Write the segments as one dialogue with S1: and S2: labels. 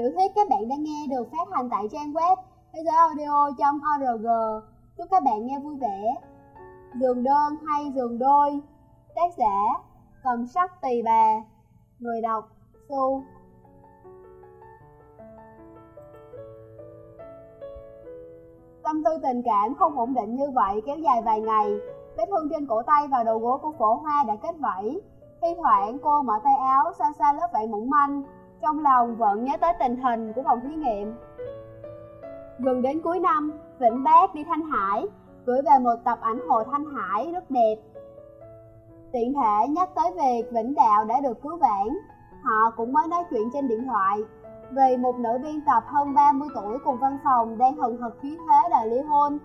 S1: Tiểu thuyết các bạn đang nghe được phát hành tại trang web thế giới audio.org. Chúc các bạn nghe vui vẻ. Giường đơn hay giường đôi? Tác giả Cầm sắc tỳ bà. Người đọc, Su. Tâm tư tình cảm không ổn định như vậy kéo dài vài ngày. Vết thương trên cổ tay và đầu gối của phổ hoa đã kết vảy. Thi thoảng cô mở tay áo, xa xa lớp vải mỏng manh. Trong lòng vẫn nhớ tới tình hình của phòng thí nghiệm Gần đến cuối năm, Vĩnh Bác đi Thanh Hải Gửi về một tập ảnh hồ Thanh Hải rất đẹp Tiện thể nhắc tới việc Vĩnh Đạo đã được cứu vãn Họ cũng mới nói chuyện trên điện thoại Vì một nữ biên tập hơn 30 tuổi cùng văn phòng đang hừng hực khí thế đòi ly hôn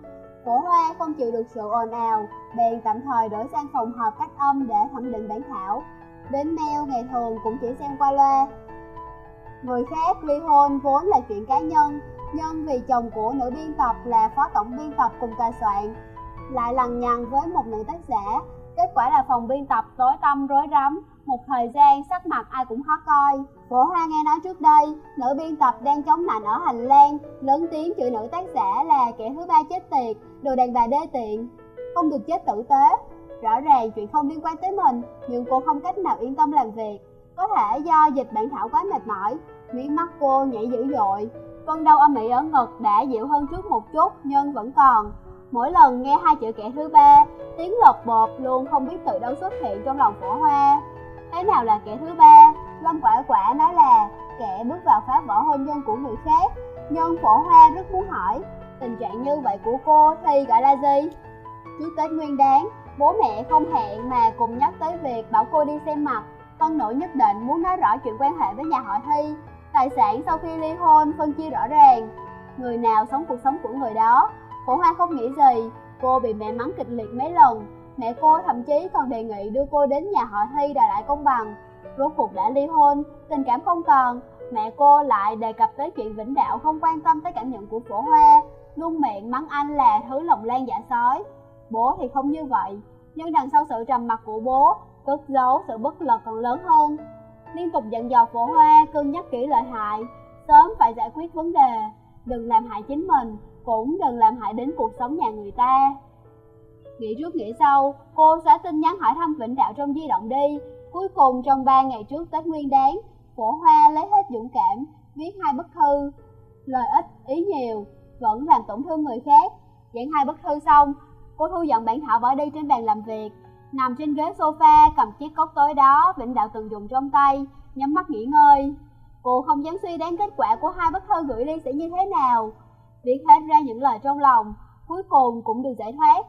S1: Cổ hoa không chịu được sự ồn ào, bèn tạm thời đổi sang phòng họp cách âm để thẩm định bản thảo. Đến mail ngày thường cũng chỉ xem qua loa. Người khác ly hôn vốn là chuyện cá nhân, nhưng vì chồng của nữ biên tập là phó tổng biên tập cùng tòa soạn, lại lằng nhằng với một nữ tác giả, kết quả là phòng biên tập tối tăm rối rắm, một thời gian sắc mặt ai cũng khó coi. Phổ Hoa nghe nói trước đây, nữ biên tập đang chống nạnh ở hành lang, lớn tiếng chửi nữ tác giả là kẻ thứ ba chết tiệt, đồ đàn bà đê tiện, không được chết tử tế. Rõ ràng chuyện không liên quan tới mình, nhưng cô không cách nào yên tâm làm việc. Có thể do dịch bạn thảo quá mệt mỏi, mí mắt cô nhảy dữ dội. Cơn đau âm ỉ ở ngực đã dịu hơn trước một chút nhưng vẫn còn. Mỗi lần nghe hai chữ kẻ thứ ba, tiếng lột bột luôn không biết từ đâu xuất hiện trong lòng phổ hoa. Thế nào là kẻ thứ ba? Lâm quả quả nói là kẻ bước vào phá vỡ hôn nhân của người khác. Nhưng phổ hoa rất muốn hỏi, tình trạng như vậy của cô thì gọi là gì? Trước Tết Nguyên đáng, bố mẹ không hẹn mà cùng nhắc tới việc bảo cô đi xem mặt. Con nội nhất định muốn nói rõ chuyện quan hệ với nhà họ Thi. Tài sản sau khi ly hôn phân chia rõ ràng. Người nào sống cuộc sống của người đó. Phổ hoa không nghĩ gì, cô bị mẹ mắng kịch liệt mấy lần Mẹ cô thậm chí còn đề nghị đưa cô đến nhà họ Thi đòi lại công bằng. Rốt cuộc đã ly hôn, tình cảm không còn, mẹ cô lại đề cập tới chuyện Vĩnh Đạo không quan tâm tới cảm nhận của phổ hoa, luôn miệng mắng anh là thứ lòng lan giả sói. Bố thì không như vậy, nhưng đằng sau sự trầm mặc của bố, cất giấu sự bất lực còn lớn hơn. Liên tục dặn dò phổ hoa cân nhắc kỹ lợi hại, sớm phải giải quyết vấn đề, đừng làm hại chính mình, cũng đừng làm hại đến cuộc sống nhà người ta. Nghĩ trước nghĩ sau, cô xóa tin nhắn hỏi thăm Vĩnh Đạo trong di động đi. Cuối cùng trong 3 ngày trước Tết Nguyên đáng, Phổ Hoa lấy hết dũng cảm, viết hai bức thư. Lời ít, ý nhiều, vẫn làm tổn thương người khác. Giảng hai bức thư xong, cô thu dọn bản thảo bỏ đi trên bàn làm việc. Nằm trên ghế sofa, cầm chiếc cốc tối đó Vĩnh Đạo từng dùng trong tay, nhắm mắt nghỉ ngơi. Cô không dám suy đoán kết quả của hai bức thư gửi đi sẽ như thế nào. Viết hết ra những lời trong lòng, cuối cùng cũng được giải thoát.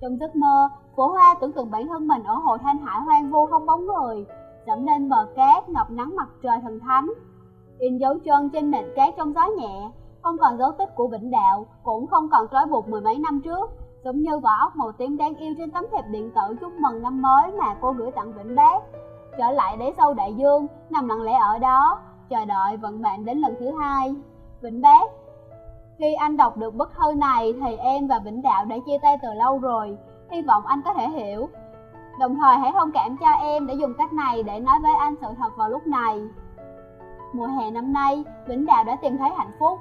S1: Trong giấc mơ, phổ hoa tưởng tượng bản thân mình ở hồ Thanh Hải hoang vu không bóng người, dẫm lên bờ cát ngập nắng mặt trời thần thánh. In dấu chân trên nền cát trong gió nhẹ, không còn dấu tích của Vĩnh Đạo, cũng không còn trói buộc mười mấy năm trước, giống như vỏ ốc màu tím đáng yêu trên tấm thiệp điện tử chúc mừng năm mới mà cô gửi tặng Vĩnh Bác. Trở lại đáy sâu đại dương, nằm lặng lẽ ở đó, chờ đợi vận mệnh đến lần thứ hai. Vĩnh Bác khi anh đọc được bức thư này thì em và Vĩnh Đạo đã chia tay từ lâu rồi, hy vọng anh có thể hiểu. Đồng thời hãy thông cảm cho em để dùng cách này để nói với anh sự thật vào lúc này. Mùa hè năm nay, Vĩnh Đạo đã tìm thấy hạnh phúc.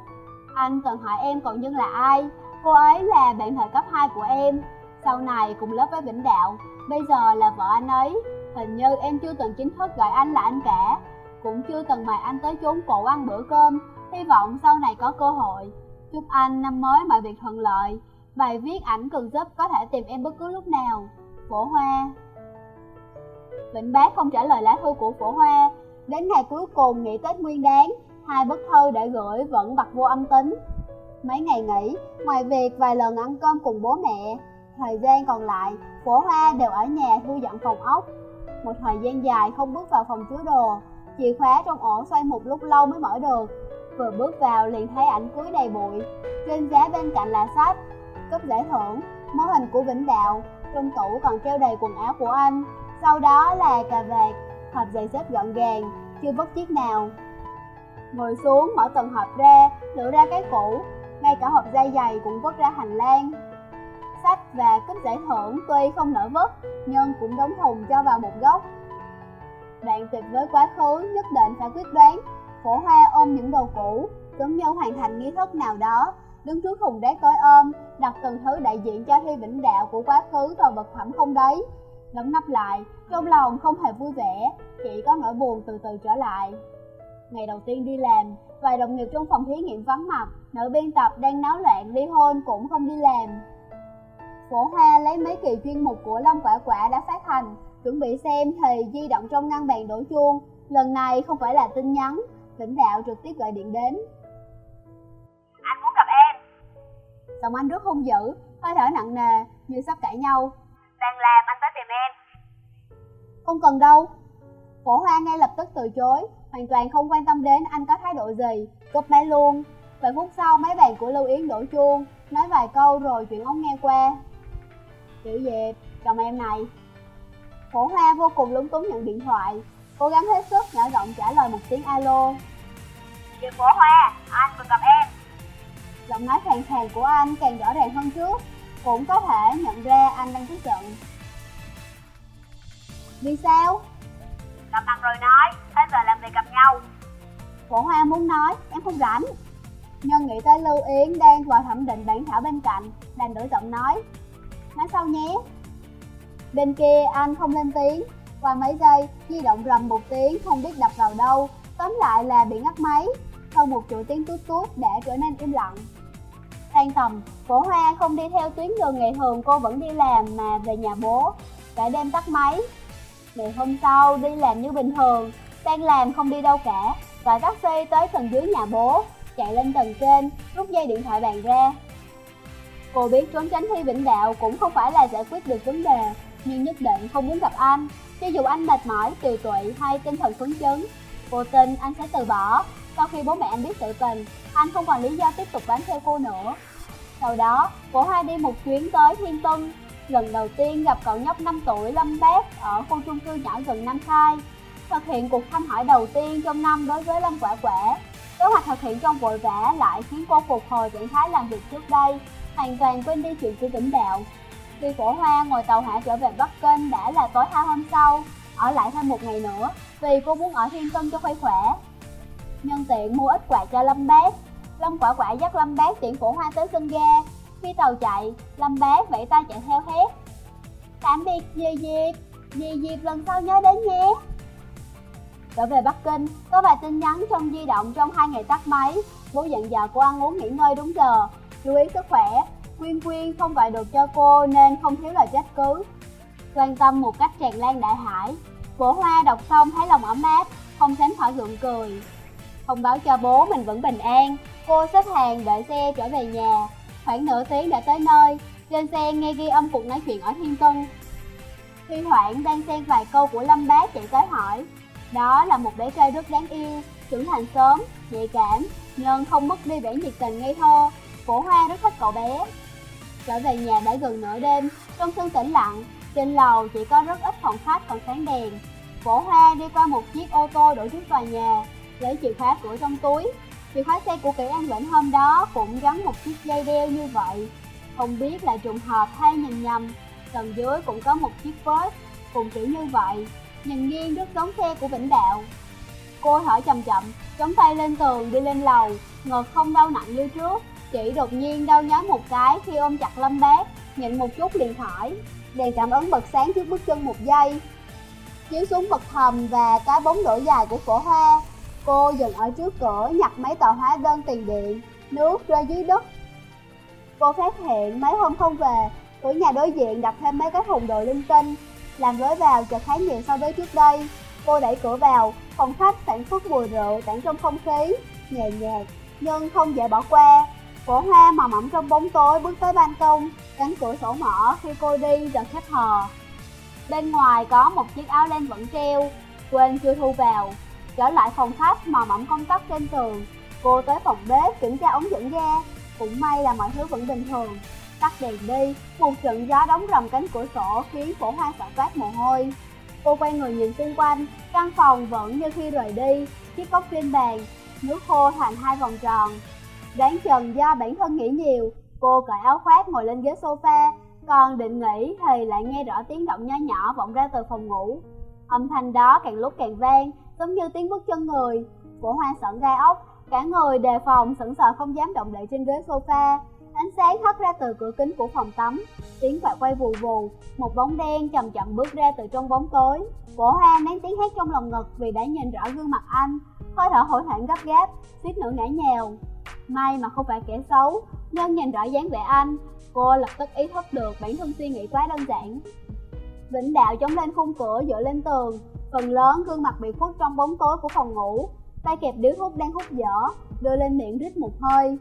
S1: Anh từng hỏi em cậu Nhân là ai? Cô ấy là bạn thời cấp 2 của em, sau này cùng lớp với Vĩnh Đạo, bây giờ là vợ anh ấy. Hình như em chưa từng chính thức gọi anh là anh cả, cũng chưa từng mời anh tới chốn cổ ăn bữa cơm, hy vọng sau này có cơ hội. Chúc anh năm mới mọi việc thuận lợi. Bài viết ảnh cần giúp có thể tìm em bất cứ lúc nào. Phổ Hoa Vĩnh Bác không trả lời lá thư của Phổ Hoa. Đến ngày cuối cùng nghỉ Tết Nguyên đáng, hai bức thư đã gửi vẫn bật vô âm tính. Mấy ngày nghỉ, ngoài việc vài lần ăn cơm cùng bố mẹ, thời gian còn lại, Phổ Hoa đều ở nhà thu dọn phòng ốc. Một thời gian dài không bước vào phòng chứa đồ, chìa khóa trong ổ xoay một lúc lâu mới mở được. Vừa bước vào liền thấy ảnh cưới đầy bụi Trên giá bên cạnh là sách Cấp giải thưởng Mô hình của Vĩnh Đạo Trong tủ còn treo đầy quần áo của anh Sau đó là cà vạt Hộp giày xếp gọn gàng Chưa vứt chiếc nào Ngồi xuống mở từng hộp ra Lựa ra cái cũ hay cả hộp dây dày cũng vứt ra hành lang Sách và cúp giải thưởng tuy không nở vứt Nhưng cũng đóng thùng cho vào một góc Bạn tuyệt với quá khứ nhất định phải quyết đoán Phổ hoa ôm những đồ cũ, giống như hoàn thành nghi thức nào đó, đứng trước thùng đá tối ôm, đặt từng thứ đại diện cho thi vĩnh đạo của quá khứ vào vật phẩm không đấy. Đóng nắp lại, trong lòng không hề vui vẻ, chỉ có nỗi buồn từ từ trở lại. Ngày đầu tiên đi làm, vài đồng nghiệp trong phòng thí nghiệm vắng mặt, nữ biên tập đang náo loạn ly hôn cũng không đi làm. Phổ Hoa lấy mấy kỳ chuyên mục của Lâm Quả Quả đã phát hành, chuẩn bị xem thì di động trong ngăn bàn đổ chuông. Lần này không phải là tin nhắn, Vĩnh Đạo trực tiếp gọi điện đến.
S2: Anh muốn gặp em.
S1: Giọng anh rất hung dữ, hơi thở nặng nề, như sắp cãi nhau.
S2: Đang làm, anh tới tìm em.
S1: Không cần đâu. Phổ Hoa ngay lập tức từ chối, hoàn toàn không quan tâm đến anh có thái độ gì, cúp máy luôn. Vài phút sau máy bàn của Lưu Yến đổ chuông, nói vài câu rồi chuyển ống nghe qua. Tiểu Diệp, chồng em này. Phổ Hoa vô cùng lúng túng nhận điện thoại, cố gắng hết sức nhỏ giọng trả lời một tiếng alo.
S2: Chị Phổ Hoa, anh vừa gặp em.
S1: Giọng nói khàn khàn của anh càng rõ ràng hơn trước, cũng có thể nhận ra anh đang tức giận. Vì sao?
S2: Gặp mặt rồi nói,
S1: của Hoa muốn nói, em không rảnh. nhân nghĩ tới Lưu Yến đang vào thẩm định bản thảo bên cạnh, đành đổi giọng nói. Nói sau nhé. Bên kia anh không lên tiếng, qua mấy giây, di động rầm một tiếng không biết đập vào đâu, tóm lại là bị ngắt máy. Sau một chuỗi tiếng tút tút đã trở nên im lặng. Tan tầm, Phổ Hoa không đi theo tuyến đường ngày thường cô vẫn đi làm mà về nhà bố. Cả đêm tắt máy. Ngày hôm sau đi làm như bình thường, đang làm không đi đâu cả. Gọi taxi tới tầng dưới nhà bố, chạy lên tầng trên, rút dây điện thoại bàn ra. Cô biết trốn tránh thi vĩnh đạo cũng không phải là giải quyết được vấn đề, nhưng nhất định không muốn gặp anh. Cho dù anh mệt mỏi, tiều tụy hay tinh thần phấn chấn, cô tin anh sẽ từ bỏ. Sau khi bố mẹ anh biết sự tình, anh không còn lý do tiếp tục bám theo cô nữa. Sau đó, cô hai đi một chuyến tới Thiên Tân, lần đầu tiên gặp cậu nhóc 5 tuổi Lâm Bác ở khu chung cư nhỏ gần Nam Khai. Thực hiện cuộc thăm hỏi đầu tiên trong năm đối với Lâm Quả Quả. Kế hoạch thực hiện trong vội vã lại khiến cô phục hồi trạng thái làm việc trước đây, hoàn toàn quên đi chuyện của tỉnh Đạo. Vì phổ hoa ngồi tàu hỏa trở về Bắc Kinh đã là tối hai hôm sau, ở lại thêm một ngày nữa, vì cô muốn ở Thiên Tân cho khỏe khỏe. Nhân tiện mua ít quà cho Lâm Bác, Lâm quả quả dắt Lâm Bác tiễn phổ hoa tới sân ga. Khi tàu chạy, Lâm Bác vẫy tay chạy theo hét. Tạm biệt Di Diệp, Di Diệp lần sau nhớ đến nhé. Trở về Bắc Kinh, có vài tin nhắn trong di động trong hai ngày tắt máy. Bố dặn dò cô ăn uống nghỉ ngơi đúng giờ, chú ý sức khỏe. Quyên Quyên không gọi được cho cô nên không thiếu lời trách cứ. Quan tâm một cách tràn lan đại hải. Cổ hoa đọc xong thấy lòng ấm áp, không tránh khỏi gượng cười. Thông báo cho bố mình vẫn bình an, cô xếp hàng đợi xe trở về nhà. Khoảng nửa tiếng đã tới nơi, trên xe nghe ghi âm cuộc nói chuyện ở Thiên Tân. Thi thoảng đang xen vài câu của Lâm Bác chạy tới hỏi. Đó là một bé trai rất đáng yêu, trưởng thành sớm, nhạy cảm, nhưng không mất đi vẻ nhiệt tình ngây thơ. Cổ Hoa rất thích cậu bé. Trở về nhà đã gần nửa đêm, trong sân tĩnh lặng, trên lầu chỉ có rất ít phòng khách còn sáng đèn. Cổ Hoa đi qua một chiếc ô tô đổ trước tòa nhà, lấy chìa khóa cửa trong túi. Chìa khóa xe của kỹ An Lĩnh hôm đó cũng gắn một chiếc dây đeo như vậy. Không biết là trùng hợp hay nhìn nhầm, tầng dưới cũng có một chiếc vớt, cùng kiểu như vậy. Nhìn nghiêng trước cống xe của Vĩnh Đạo. Cô thở chậm chậm, chống tay lên tường đi lên lầu, ngực không đau nặng như trước. Chỉ đột nhiên đau nhói một cái khi ôm chặt Lâm Bác, nhịn một chút liền hỏi. Đèn cảm ứng bật sáng trước bước chân một giây, chiếu xuống bậc thầm và cái bóng đổ dài của cổ hoa. Cô dừng ở trước cửa nhặt mấy tờ hóa đơn tiền điện, nước rơi dưới đất. Cô phát hiện mấy hôm không về, cửa nhà đối diện đặt thêm mấy cái thùng đồ linh tinh, làm lối vào chợt khá nhiều so với trước đây. Cô đẩy cửa vào, phòng khách sản xuất mùi rượu tản trong không khí, nhẹ nhạt, nhưng không dễ bỏ qua. Cổ hoa mò mẫm trong bóng tối bước tới ban công, cánh cửa sổ mở khi cô đi dần khép hờ. Bên ngoài có một chiếc áo len vẫn treo, quên chưa thu vào. Trở lại phòng khách mò mẫm công tắc trên tường, cô tới phòng bếp kiểm tra ống dẫn ga. Cũng may là mọi thứ vẫn bình thường. Tắt đèn đi, một trận gió đóng rầm cánh cửa sổ khiến phổ hoa sợ toát mồ hôi. Cô quay người nhìn xung quanh, căn phòng vẫn như khi rời đi, chiếc cốc trên bàn, nước khô thành hai vòng tròn. Đoán chừng do bản thân nghĩ nhiều, cô cởi áo khoác ngồi lên ghế sofa, còn định nghỉ thì lại nghe rõ tiếng động nho nhỏ vọng ra từ phòng ngủ. Âm thanh đó càng lúc càng vang, giống như tiếng bước chân người. Phổ hoa sợn gai ốc, cả người đề phòng sững sờ không dám động đậy trên ghế sofa. Ánh sáng hắt ra từ cửa kính của phòng tắm, tiếng quạt quay vù vù, một bóng đen chậm chậm bước ra từ trong bóng tối. cổ hoa nén tiếng hét trong lòng ngực vì đã nhìn rõ gương mặt anh, hơi thở hỗn hển gấp gáp, suýt nữa ngã nhào. May mà không phải kẻ xấu, nhưng nhìn rõ dáng vẻ anh, cô lập tức ý thức được bản thân suy nghĩ quá đơn giản. Vĩnh đạo chống lên khung cửa dựa lên tường, phần lớn gương mặt bị khuất trong bóng tối của phòng ngủ, tay kẹp điếu thuốc đang hút dở, đưa lên miệng rít một hơi.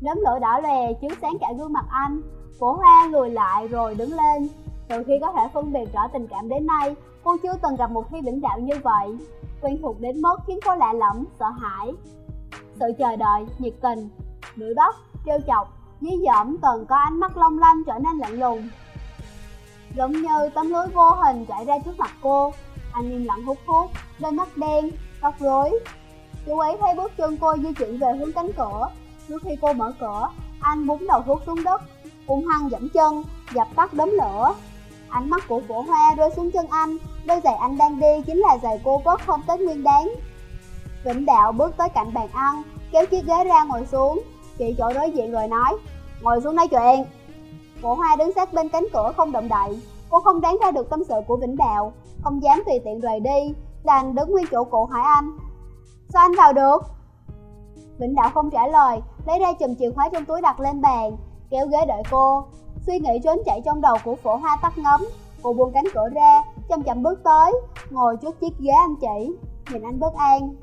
S1: Đốm lửa đỏ lè chiếu sáng cả gương mặt anh, cổ hoa lùi lại rồi đứng lên. Từ khi có thể phân biệt rõ tình cảm đến nay, cô chưa từng gặp một thi vĩnh đạo như vậy. Quen thuộc đến mức khiến cô lạ lẫm, sợ hãi. Sự chờ đợi, nhiệt tình, đuổi bắt, trêu chọc, dí dỏm từng có ánh mắt long lanh trở nên lạnh lùng. Giống như tấm lưới vô hình chạy ra trước mặt cô, anh im lặng hút thuốc, đôi mắt đen, tóc rối. Chú ấy thấy bước chân cô di chuyển về hướng cánh cửa. Trước khi cô mở cửa, anh búng đầu thuốc xuống đất, hung hăng dẫm chân, dập tắt đốm lửa. Ánh mắt của cổ hoa rơi xuống chân anh, đôi giày anh đang đi chính là giày cô vớt không Tết Nguyên đáng. Vĩnh Đạo bước tới cạnh bàn ăn, kéo chiếc ghế ra ngồi xuống, chị chỗ đối diện rồi nói, ngồi xuống nói chuyện. Cổ hoa đứng sát bên cánh cửa không động đậy, cô không đoán ra được tâm sự của Vĩnh Đạo, không dám tùy tiện rời đi, đành đứng nguyên chỗ cổ hỏi anh. Sao anh vào được? Vĩnh Đạo không trả lời, lấy ra chùm chìa khóa trong túi đặt lên bàn, kéo ghế đợi cô. Suy nghĩ trốn chạy trong đầu của phổ hoa tắt ngấm, cô buông cánh cửa ra, chậm chậm bước tới, ngồi trước chiếc ghế anh chỉ, nhìn anh bất an.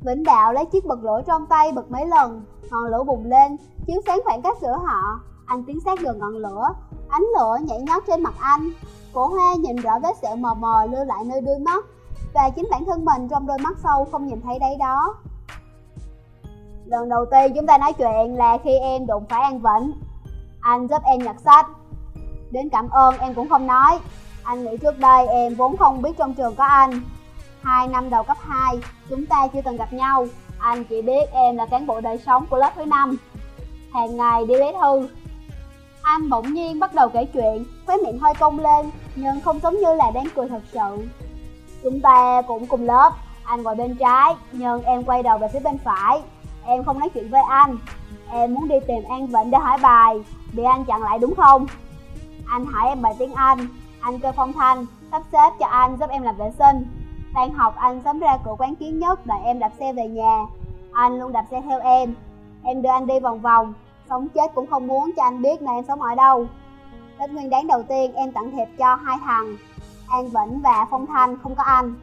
S1: Vĩnh Đạo lấy chiếc bật lửa trong tay bật mấy lần, ngọn lửa bùng lên, chiếu sáng khoảng cách giữa họ. Anh tiến sát gần ngọn lửa, ánh lửa nhảy nhót trên mặt anh. Cổ hoa nhìn rõ vết sẹo mờ mờ lưu lại nơi đuôi mắt, và chính bản thân mình trong đôi mắt sâu không nhìn thấy đấy đó. Lần đầu tiên chúng ta nói chuyện là khi em đụng phải An Vĩnh. Anh giúp em nhặt sách. Đến cảm ơn em cũng không nói. Anh nghĩ trước đây em vốn không biết trong trường có anh. Hai năm đầu cấp 2, chúng ta chưa từng gặp nhau. Anh chỉ biết em là cán bộ đời sống của lớp thứ năm. Hàng ngày đi lấy thư. Anh bỗng nhiên bắt đầu kể chuyện, khóe miệng hơi cong lên, nhưng không giống như là đang cười thật sự. Chúng ta cũng cùng lớp, anh ngồi bên trái, nhưng em quay đầu về phía bên phải. Em không nói chuyện với anh. Em muốn đi tìm An Vịnh để hỏi bài, bị anh chặn lại đúng không? Anh hỏi em bài tiếng Anh, anh kêu Phong Thanh, sắp xếp cho anh giúp em làm vệ sinh. Tan học anh sớm ra cửa quán kiến nhất đợi em đạp xe về nhà. Anh luôn đạp xe theo em. Em đưa anh đi vòng vòng, sống chết cũng không muốn cho anh biết là em sống ở đâu. Tết nguyên đáng đầu tiên em tặng thiệp cho hai thằng, An Vĩnh và Phong Thanh không có anh.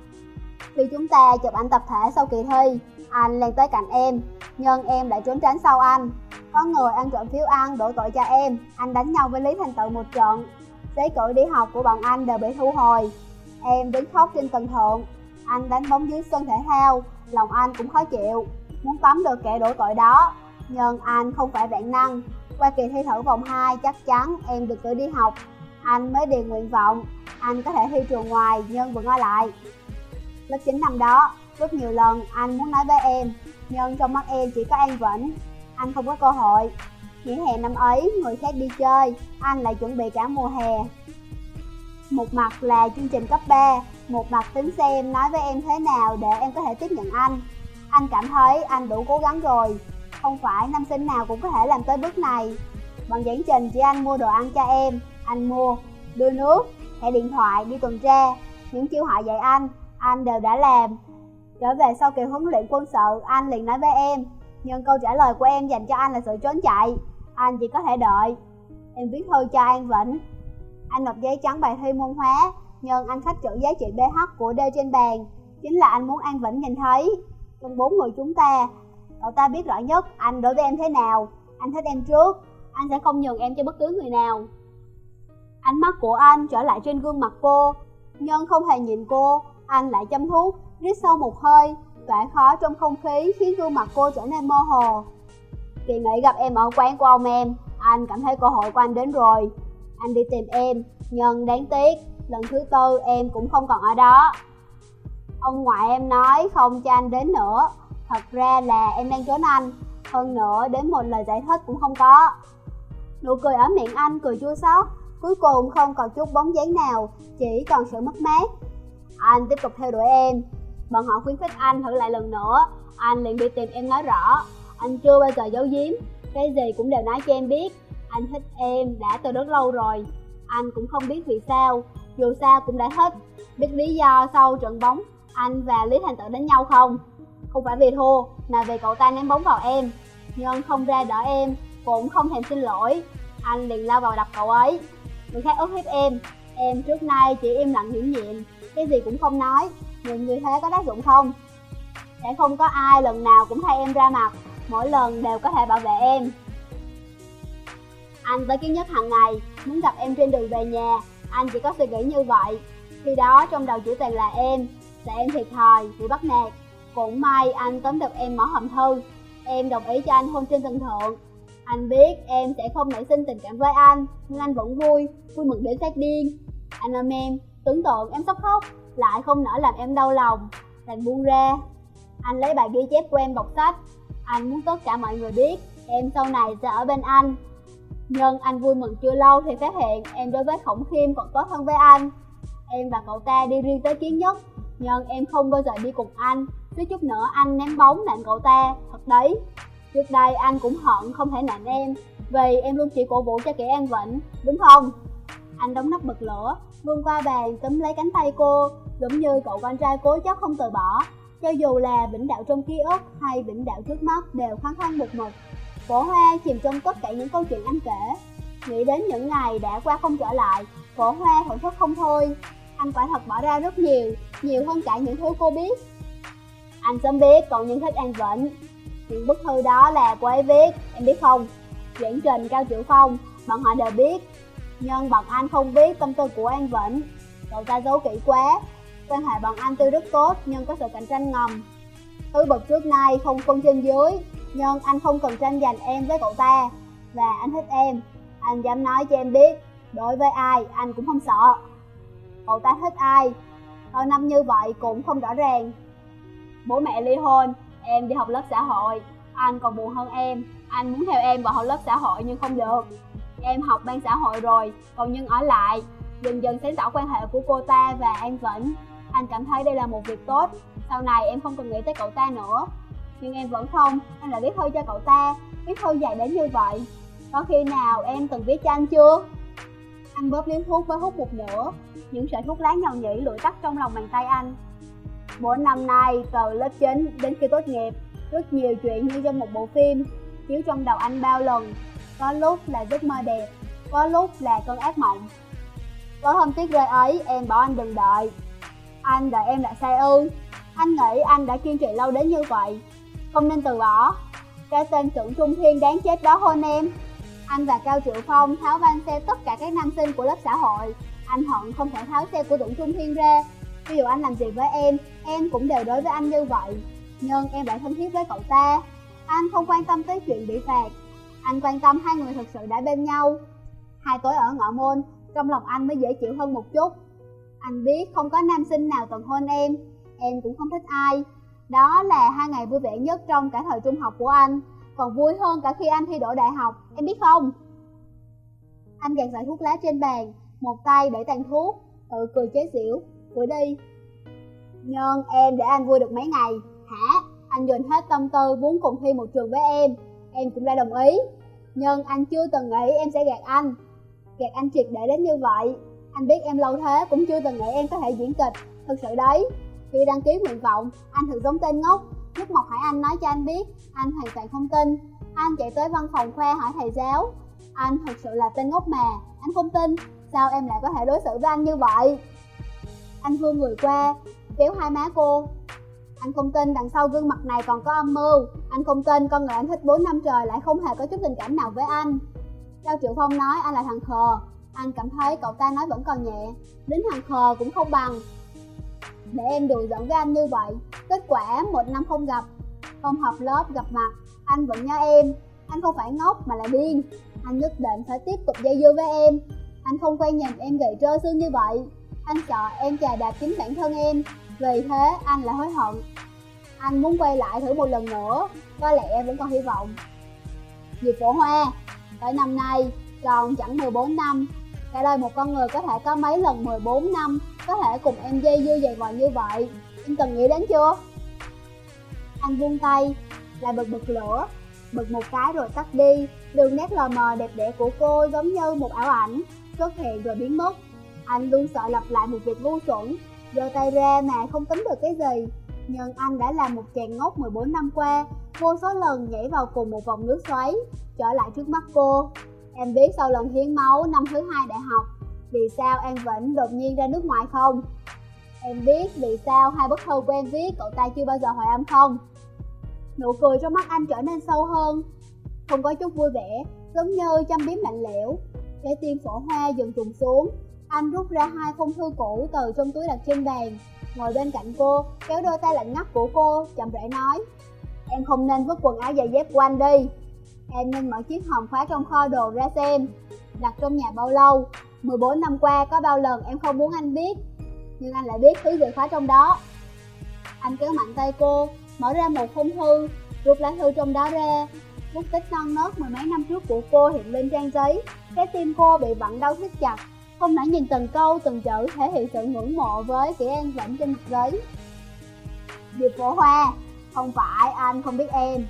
S1: Khi chúng ta chụp ảnh tập thể sau kỳ thi, anh lên tới cạnh em, nhưng em đã trốn tránh sau anh. Có người ăn trộm phiếu ăn đổ tội cho em, anh đánh nhau với Lý Thành Tự một trận. Giấy cử đi học của bọn anh đều bị thu hồi. Em đứng khóc trên tầng thượng, anh đánh bóng dưới sân thể thao, lòng anh cũng khó chịu, muốn tóm được kẻ đổ tội đó. Nhưng anh không phải vạn năng, qua kỳ thi thử vòng 2 chắc chắn em được cử đi học. Anh mới điền nguyện vọng, anh có thể thi trường ngoài nhưng vẫn ở lại. Lớp 9 năm đó, rất nhiều lần anh muốn nói với em, nhưng trong mắt em chỉ có An Vĩnh. Anh không có cơ hội. Nghỉ hè năm ấy, người khác đi chơi, anh lại chuẩn bị cả mùa hè. Một mặt là chương trình cấp 3, một mặt tính xem nói với em thế nào để em có thể tiếp nhận anh. Anh cảm thấy anh đủ cố gắng rồi, không phải nam sinh nào cũng có thể làm tới bước này. Bằng giảng trình chỉ anh mua đồ ăn cho em, anh mua, đưa nước, thẻ điện thoại, đi tuần tra. Những chiêu họ dạy anh, anh đều đã làm. Trở về sau kỳ huấn luyện quân sự, anh liền nói với em, nhưng câu trả lời của em dành cho anh là sự trốn chạy. Anh chỉ có thể đợi. Em viết thư cho An Vĩnh. Anh nộp giấy trắng bài thi môn hóa, nhưng anh khách chữ giá trị pH của D trên bàn. Chính là anh muốn An Vĩnh nhìn thấy. Trong bốn người chúng ta, cậu ta biết rõ nhất anh đối với em thế nào. Anh thích em trước, anh sẽ không nhường em cho bất cứ người nào. Ánh mắt của anh trở lại trên gương mặt cô, nhưng không hề nhìn cô, anh lại châm thuốc, rít sâu một hơi, tỏa khó trong không khí khiến gương mặt cô trở nên mơ hồ. Kỳ nghĩ gặp em ở quán của ông em, anh cảm thấy cơ hội của anh đến rồi. Anh đi tìm em, nhưng đáng tiếc, lần thứ tư em cũng không còn ở đó. Ông ngoại em nói không cho anh đến nữa, thật ra là em đang trốn anh, hơn nữa đến một lời giải thích cũng không có. Nụ cười ở miệng anh cười chua xót, cuối cùng không còn chút bóng dáng nào, chỉ còn sự mất mát. Anh tiếp tục theo đuổi em, Bọn họ khuyến khích anh thử lại lần nữa. Anh liền đi tìm em nói rõ. Anh chưa bao giờ giấu giếm. Cái gì cũng đều nói cho em biết. Anh thích em đã từ rất lâu rồi. Anh cũng không biết vì sao. Dù sao cũng đã thích Biết lý do sau trận bóng, Anh và Lý Thành tự đánh nhau không? Không phải vì thua, Mà vì cậu ta ném bóng vào em. Nhưng không ra đỡ em, Cũng không thèm xin lỗi. Anh liền lao vào đập cậu ấy. Người khác ức hiếp em. Em trước nay chỉ im lặng hiển nhiệm Cái gì cũng không nói nhìn như thế có tác dụng không? Sẽ không có ai lần nào cũng thay em ra mặt. Mỗi lần đều có thể bảo vệ em. Anh tới kiến nhất hàng ngày Muốn gặp em trên đường về nhà. Anh chỉ có suy nghĩ như vậy. Khi đó trong đầu chỉ toàn là em. Là em thiệt thòi, bị bắt nạt. Cũng may anh tóm được em mở hầm thư Em đồng ý cho anh hôn trên sân thượng. Anh biết em sẽ không nảy sinh tình cảm với anh Nhưng anh vẫn vui, vui mừng đến phát điên. Anh ôm em, tưởng tượng em sắp khóc. Lại không nỡ làm em đau lòng. Đành buông ra. Anh lấy bài ghi chép của em bọc sách. Anh muốn tất cả mọi người biết, Em sau này sẽ ở bên anh. Nhưng anh vui mừng chưa lâu thì phát hiện em đối với Khổng Khiêm còn tốt hơn với anh. Em và cậu ta đi riêng tới kiến nhất, Nhưng em không bao giờ đi cùng anh. Suýt chút nữa anh ném bóng nện cậu ta. Thật đấy. Trước đây anh cũng hận không thể nện em, Vì em luôn chỉ cổ vũ cho kẻ An Vĩnh Đúng không? Anh đóng nắp bật lửa. Vươn qua bàn túm lấy cánh tay cô, Giống như cậu con trai cố chấp không từ bỏ. Cho dù là vĩnh đạo trong ký ức Hay vĩnh đạo trước mắt đều khó khăn một mực. Cổ hoa chìm trong tất cả những câu chuyện anh kể. Nghĩ đến những ngày đã qua không trở lại, Cổ hoa thổn thức không thôi. Anh quả thật bỏ ra rất nhiều Nhiều hơn cả những thứ cô biết. Anh sớm biết cậu những thích An Vĩnh. Những bức thư đó là cô ấy viết, Em biết không? Diễn trình Cao Triệu Phong, Bọn họ đều biết. Nhưng bọn anh không biết tâm tư của An Vĩnh. Cậu ta giấu kỹ quá. Quan hệ bọn anh tuy rất tốt, nhưng có sự cạnh tranh ngầm. Thứ bậc trước nay không phân trên dưới, Nhưng anh không cần tranh giành em với cậu ta. Và anh thích em. Anh dám nói cho em biết, Đối với ai anh cũng không sợ. Cậu ta thích ai? Bao năm như vậy cũng không rõ ràng. Bố mẹ ly hôn, Em đi học lớp xã hội. Anh còn buồn hơn em. Anh muốn theo em vào học lớp xã hội nhưng không được. Em học ban xã hội rồi Còn nhân ở lại. Dần dần sáng tỏ quan hệ của cô ta và An Vĩnh. Anh cảm thấy đây là một việc tốt. Sau này em không cần nghĩ tới cậu ta nữa. Nhưng em vẫn không anh lại viết thư cho cậu ta Viết thư dài đến như vậy. Có khi nào em từng viết cho anh chưa? Anh bóp liếm thuốc với hút một nửa. Những sợi thuốc lá nhầu nhĩ lụi tắt trong lòng bàn tay anh. Mỗi năm nay, từ lớp 9 đến khi tốt nghiệp Rất nhiều chuyện như trong một bộ phim. Chiếu trong đầu anh bao lần. Có lúc là giấc mơ đẹp Có lúc là cơn ác mộng. Có hôm tuyết rơi ấy, em bảo anh đừng đợi. Anh đợi em đã sai ư. Anh nghĩ anh đã kiên trì lâu đến như vậy. Không nên từ bỏ. Cái tên trưởng Trung Thiên đáng chết đó hôn em. Anh và Cao Triệu Phong tháo van xe tất cả các nam sinh của lớp xã hội. Anh hận không thể tháo xe của trưởng Trung Thiên ra. Ví dụ anh làm gì với em, em cũng đều đối với anh như vậy. Nhưng em lại thân thiết với cậu ta. Anh không quan tâm tới chuyện bị phạt. Anh quan tâm hai người thực sự đã bên nhau Hai tối ở ngõ môn trong lòng anh mới dễ chịu hơn một chút. Anh biết không có nam sinh nào từng hôn em, em cũng không thích ai. Đó là hai ngày vui vẻ nhất trong cả thời trung học của anh, còn vui hơn cả khi anh thi đỗ đại học, em biết không? Anh gạt giải thuốc lá trên bàn, một tay để tàn thuốc, tự cười chế giễu, cười đi. Nhưng em để anh vui được mấy ngày, hả? Anh dồn hết tâm tư muốn cùng thi một trường với em, em cũng đã đồng ý. Nhưng anh chưa từng nghĩ em sẽ gạt anh, Gạt anh triệt để đến như vậy. Anh biết em lâu thế cũng chưa từng nghĩ em có thể diễn kịch. Thực sự đấy Khi đăng ký nguyện vọng Anh thực giống tên ngốc. Lúc Mộc Hải Anh nói cho anh biết Anh hoàn toàn không tin. Anh chạy tới văn phòng khoa hỏi thầy giáo. Anh thực sự là tên ngốc mà Anh không tin. Sao em lại có thể đối xử với anh như vậy? Anh vươn người qua Kéo hai má cô. Anh không tin đằng sau gương mặt này còn có âm mưu. Anh không tin con người anh thích 4 năm trời lại không hề có chút tình cảm nào với anh. Cao Triệu Phong nói, anh là thằng khờ. Anh cảm thấy cậu ta nói vẫn còn nhẹ. Đến thằng khờ cũng không bằng. Để em đùa giỡn với anh như vậy, Kết quả một năm không gặp. Không học lớp, gặp mặt. Anh vẫn nhớ em. Anh không phải ngốc mà là điên. Anh nhất định phải tiếp tục dây dưa với em. Anh không quen nhìn em gầy trơ xương như vậy. Anh sợ em chà đạp chính bản thân em. Vì thế anh lại hối hận Anh muốn quay lại thử một lần nữa Có lẽ vẫn còn hy vọng Diệp Phổ Hoa Tới năm nay, còn chẳng 14 năm Cả đời một con người có thể có mấy lần 14 năm Có thể cùng em dây dưa dày vò như vậy Em từng nghĩ đến chưa? Anh vuông tay, lại bật bật lửa, bật một cái rồi tắt đi. Đường nét lờ mờ đẹp đẽ của cô giống như một ảo ảnh, xuất hiện rồi biến mất. Anh luôn sợ lặp lại một việc ngu xuẩn, giơ tay ra mà không tính được cái gì. Nhưng anh đã là một chàng ngốc 14 năm qua, vô số lần nhảy vào cùng một vòng nước xoáy, trở lại trước mắt cô. Em biết sau lần hiến máu năm thứ hai đại học, vì sao An Vĩnh đột nhiên ra nước ngoài không? Em biết vì sao hai bức thư của em viết cậu ta chưa bao giờ hỏi âm không? Nụ cười trong mắt anh trở nên sâu hơn, không có chút vui vẻ, giống như chăm biếm lạnh lẽo. Trái tim phổ hoa dần trùng xuống, anh rút ra hai phong thư cũ từ trong túi đặt trên bàn, ngồi bên cạnh cô, kéo đôi tay lạnh ngắt của cô, chậm rãi nói. Em không nên vứt quần áo giày dép của anh đi. Em nên mở chiếc hòm khóa trong kho đồ ra xem. Đặt trong nhà bao lâu? 14 năm qua có bao lần em không muốn anh biết Nhưng anh lại biết thứ gì khóa trong đó Anh kéo mạnh tay cô, mở ra một phong thư Rút lá thư trong đó ra Bút tích non nớt mười mấy năm trước của cô hiện lên trang giấy Trái tim cô bị vặn đau thít chặt không nãy nhìn từng câu, từng chữ thể hiện sự ngưỡng mộ với kỹ an vẫn trên mặt giấy Diệp Phổ Hoa, không phải anh không biết em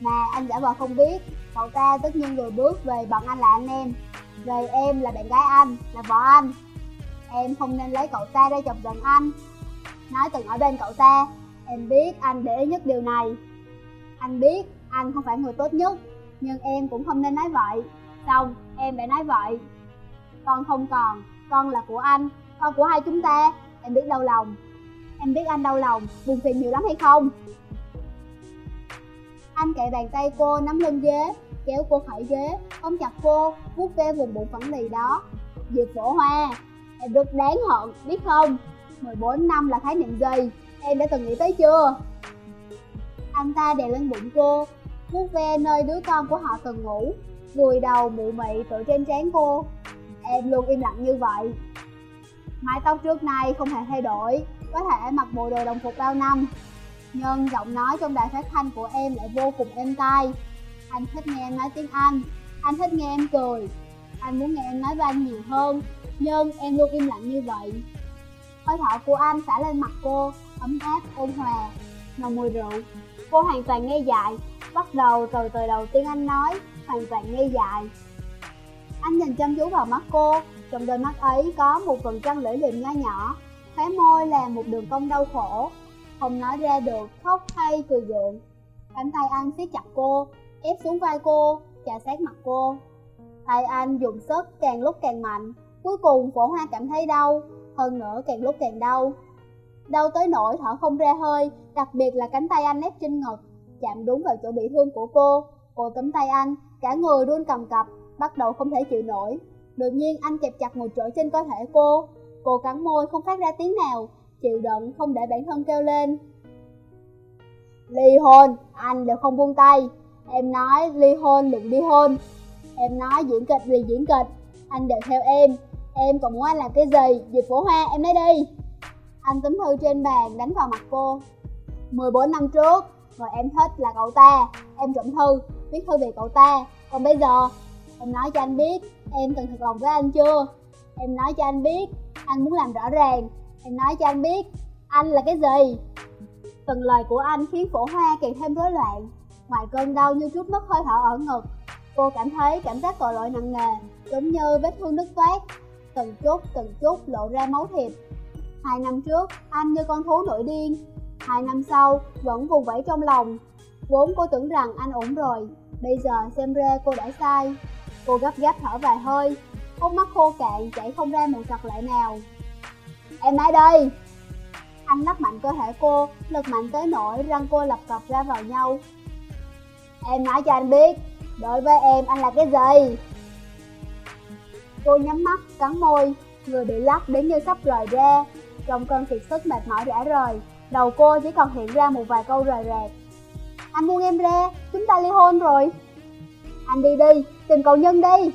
S1: Mà anh giả vờ không biết. Cậu ta tất nhiên vừa bước về bọn anh là anh em. Về em là bạn gái anh, là vợ anh. Em không nên lấy cậu ta ra chọc giận anh. Nói từng ở bên cậu ta Em biết anh để ý nhất điều này. Anh biết anh không phải người tốt nhất Nhưng em cũng không nên nói vậy. Xong, em đã nói vậy. Con không còn, con là của anh Con của hai chúng ta. Em biết đau lòng. Em biết anh đau lòng, buồn phiền nhiều lắm hay không? Anh cậy bàn tay cô nắm lưng ghế Kéo cô khỏi ghế, ôm chặt cô vuốt ve vùng bụng phẳng lì đó. Diệp phổ hoa Em rất đáng hận, biết không? 14 năm là khái niệm gì Em đã từng nghĩ tới chưa? Anh ta đè lên bụng cô vuốt ve nơi đứa con của họ từng ngủ. Vùi đầu mụ mị tự trên trán cô em luôn im lặng như vậy. Mái tóc trước nay không hề thay đổi, có thể mặc bộ đồ đồng phục bao năm. Nhưng giọng nói trong đài phát thanh của em lại vô cùng êm tai. Anh thích nghe em nói tiếng anh anh thích nghe em cười. Anh muốn nghe em nói với anh nhiều hơn, nhưng em luôn im lặng như vậy. Hơi thở của anh xả lên mặt cô, ấm áp, ôn hòa. Nồng mùi rượu, cô hoàn toàn nghe dại. Bắt đầu từ từ đầu tiên anh nói, hoàn toàn nghe dại anh nhìn chăm chú vào mắt cô. Trong đôi mắt ấy có một phần trăng lưỡi liềm nho nhỏ. Khóe môi là một đường cong đau khổ. Không nói ra được, khóc hay cười gượng. Cánh tay anh siết chặt cô, ép xuống vai cô, chà sát mặt cô. Tay anh dùng sức càng lúc càng mạnh. Cuối cùng phổ hoa cảm thấy đau. Hơn nữa càng lúc càng đau. Đau tới nỗi thở không ra hơi, đặc biệt là cánh tay anh ép trên ngực. Chạm đúng vào chỗ bị thương của cô. Cô tấm tay anh, cả người run cầm cập bắt đầu không thể chịu nổi. Đột nhiên, anh kẹp chặt một chỗ trên cơ thể cô. Cô cắn môi, không phát ra tiếng nào, chịu đựng không để bản thân kêu lên. Ly hôn, anh đều không buông tay. Em nói, ly hôn liền ly hôn. Em nói, diễn kịch liền diễn kịch. Anh đều theo em. Em còn muốn anh làm cái gì? Dịp phổ hoa, em lấy đi. Anh tấm thư trên bàn, đánh vào mặt cô. 14 năm trước người em thích là cậu ta. Em trộm thư, viết thư về cậu ta. Còn bây giờ em nói cho anh biết, em từng thật lòng với anh chưa? Em nói cho anh biết, anh muốn làm rõ ràng. Em nói cho anh biết, anh là cái gì? Từng lời của anh khiến phổ hoa càng thêm rối loạn. Ngoài cơn đau như chút mất hơi thở ở ngực, cô cảm thấy cảm giác tội lỗi nặng nề, giống như vết thương nứt toát. Từng chút từng chút lộ ra máu thịt. Hai năm trước, anh như con thú nổi điên. Hai năm sau, vẫn vùng vẫy trong lòng. Vốn cô tưởng rằng anh ổn rồi, bây giờ xem ra cô đã sai cô gấp gáp thở vài hơi. Hốc mắt khô cạn chảy không ra một giọt lệ nào. Em nói đây anh lắc mạnh cơ thể cô, lực mạnh tới nỗi răng cô lập cập ra vào nhau. Em nói cho anh biết, đối với em anh là cái gì? Cô nhắm mắt, cắn môi, người bị lắc đến như sắp rời ra. Trong cơn kiệt sức mệt mỏi rã rời, đầu cô chỉ còn hiện ra một vài câu rời rạc. Anh buông em ra, chúng ta ly hôn rồi anh đi đi tìm cậu nhân đi.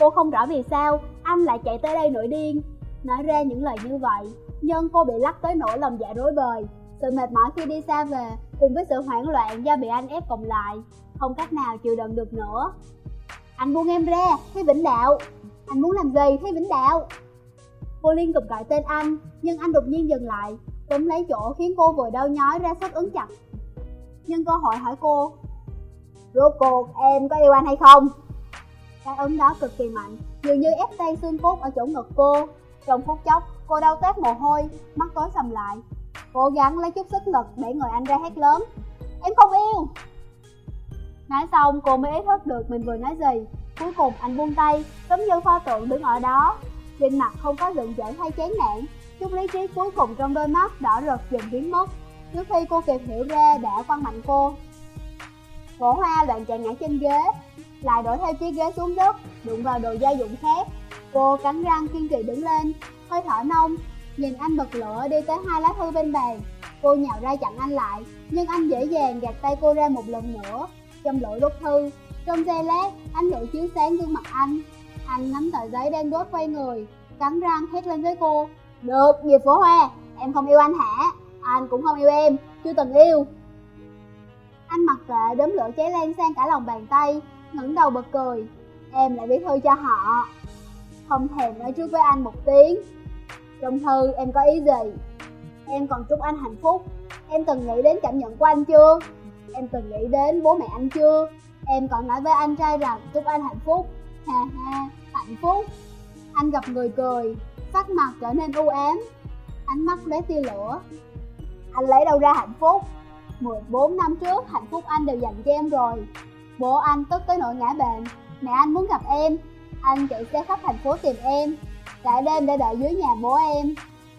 S1: Cô không rõ vì sao anh lại chạy tới đây nổi điên. Nói ra những lời như vậy nhưng cô bị lắc tới nỗi lòng dạ rối bời. Sự mệt mỏi khi đi xa về cùng với sự hoảng loạn do bị anh ép cộng lại không cách nào chịu đựng được nữa. Anh buông em ra Thế Vĩnh Đạo. Anh muốn làm gì Thế Vĩnh Đạo? Cô liên tục gọi tên anh Nhưng anh đột nhiên dừng lại Tấm lấy chỗ khiến cô vừa đau nhói ra sức ứng chặt. Nhưng cơ hội hỏi cô, rốt cuộc em có yêu anh hay không? Cái ứng đó cực kỳ mạnh, dường như ép tan xương cốt ở chỗ ngực cô. Trong phút chốc, cô đau tét mồ hôi, mắt tối sầm lại. Cố gắng lấy chút sức lực để người anh ra hét lớn. Em không yêu! Nói xong cô mới ý thức được mình vừa nói gì. Cuối cùng anh buông tay, giống như pho tượng đứng ở đó. Trên mặt không có giận dữ hay chán nản, chút lý trí cuối cùng trong đôi mắt đỏ rực dần biến mất. Trước khi cô kịp hiểu ra đã quan mạnh cô. Cổ hoa loạn chạy ngã trên ghế, lại đổi theo chiếc ghế xuống đất, đụng vào đồ gia dụng khác. Cô cắn răng kiên trì đứng lên, hơi thở nông, nhìn anh bật lửa đi tới hai lá thư bên bàn. Cô nhào ra chặn anh lại, nhưng anh dễ dàng gạt tay cô ra một lần nữa. Trong lỗ đốt thư, trong giây lát, ánh lửa chiếu sáng gương mặt anh. Anh nắm tờ giấy đang đốt quay người, cắn răng hét lên với cô. Được, Diệp Phổ Hoa, em không yêu anh hả? Anh cũng không yêu em, chưa từng yêu. Anh mặc kệ đốm lửa cháy lan sang cả lòng bàn tay, ngẩng đầu bật cười. Em lại viết thư cho họ. Không thèm nói trước với anh một tiếng. Trong thư em có ý gì? Em còn chúc anh hạnh phúc. Em từng nghĩ đến cảm nhận của anh chưa? Em từng nghĩ đến bố mẹ anh chưa? Em còn nói với anh trai rằng chúc anh hạnh phúc. Ha ha, hạnh phúc. Anh gặp người cười, sắc mặt trở nên u ám. Ánh mắt lấy tia lửa. Anh lấy đâu ra hạnh phúc? 14 năm trước hạnh phúc anh đều dành cho em rồi. Bố anh tức tới nỗi ngã bệnh, mẹ anh muốn gặp em. Anh chạy xe khắp thành phố tìm em, cả đêm để đợi dưới nhà bố em.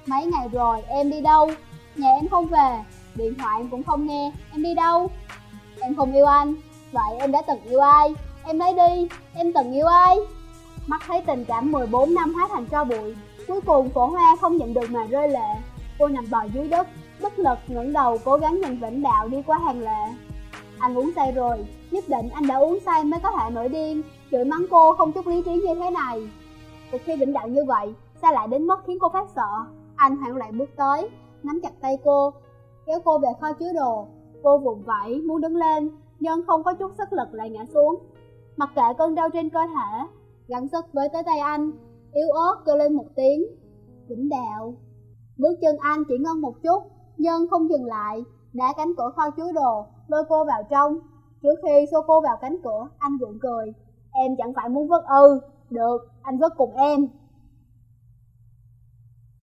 S1: Mấy ngày rồi em đi đâu? Nhà em không về, điện thoại em cũng không nghe, em đi đâu? Em không yêu anh, vậy em đã từng yêu ai? Em lấy đi, em từng yêu ai? Mắt thấy tình cảm 14 năm hóa thành tro bụi, cuối cùng cổ hoa không nhận được mà rơi lệ. Cô nằm bò dưới đất, bất lực ngẩng đầu cố gắng nhìn vĩnh đạo đi qua hàng lệ. Anh uống say rồi, nhất định anh đã uống say mới có thể nổi điên, chửi mắng cô không chút lý trí như thế này. cuộc khi vĩnh đạo như vậy, sao lại đến mức khiến cô phát sợ? Anh hoảng lại bước tới, nắm chặt tay cô, kéo cô về kho chứa đồ. Cô vùng vẫy muốn đứng lên, nhưng không có chút sức lực lại ngã xuống. Mặc kệ cơn đau trên cơ thể, gắng sức với tới tay anh, yếu ớt kêu lên một tiếng. Vĩnh đạo. Bước chân anh chỉ ngân một chút, Nhân không dừng lại, đã cánh cửa kho chứa đồ, lôi cô vào trong. Trước khi xô cô vào cánh cửa, anh gượng cười. Em chẳng phải muốn vất ư, được, anh vứt cùng em.